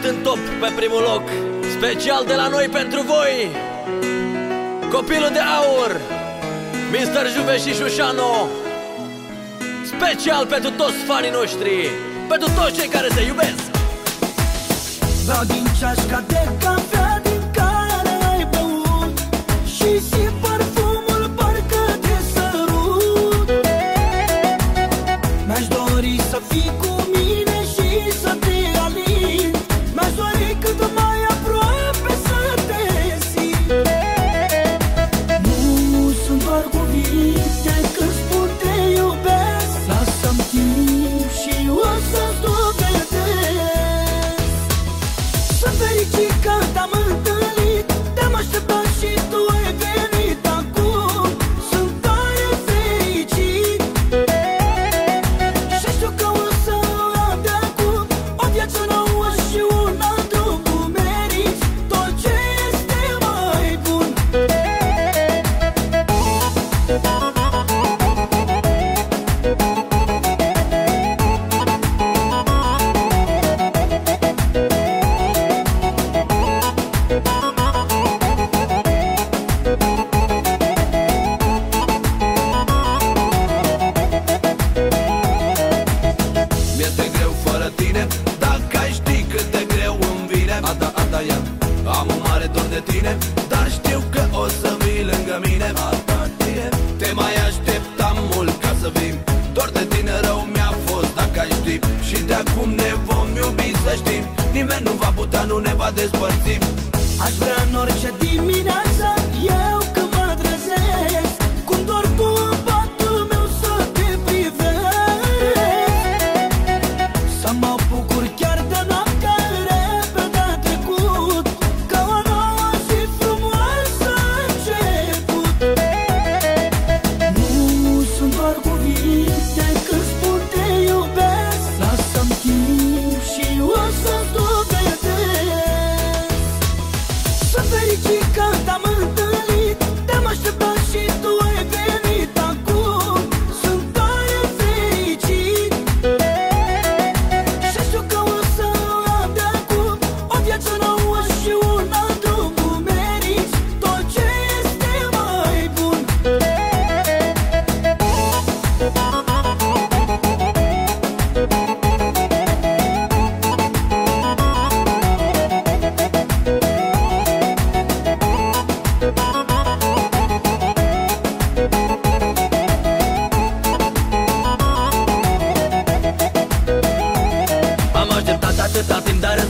direct în top pe primul loc. Special de la noi pentru voi. Copilul de aur Mr. Juve și Șușano Special pentru toți fanii noștri Pentru toți cei care se iubesc. Vreau din ceașca de cafea Ada, ada, ia Am un mare dor de tine Dar știu că o să vii lângă mine. Ada, tine Te mai așteptam mult ca să vin. Dor de tine rău mi-a fost dacă ai ști. Și de acum ne vom iubi să știm. Nimeni nu va putea, nu ne va despărți. Aș vrea în orice dimineață Eu cuvinte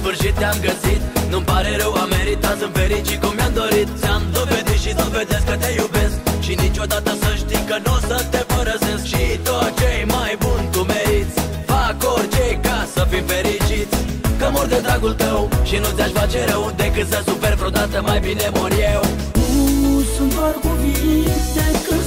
sfârșit te-am găsit. Nu-mi pare rău, am meritat, sunt fericit cum mi-am dorit. Ți-am dovedit și dovedesc că te iubesc. Și niciodată să știi că nu o să te părăsesc. Și tot ce mai bun tu meriți. Fac orice ca să fim fericiți. Că mor de dragul tău și nu ți-aș face rău Decât să suferi vreodată, mai bine mor eu. Nu sunt doar cuvinte când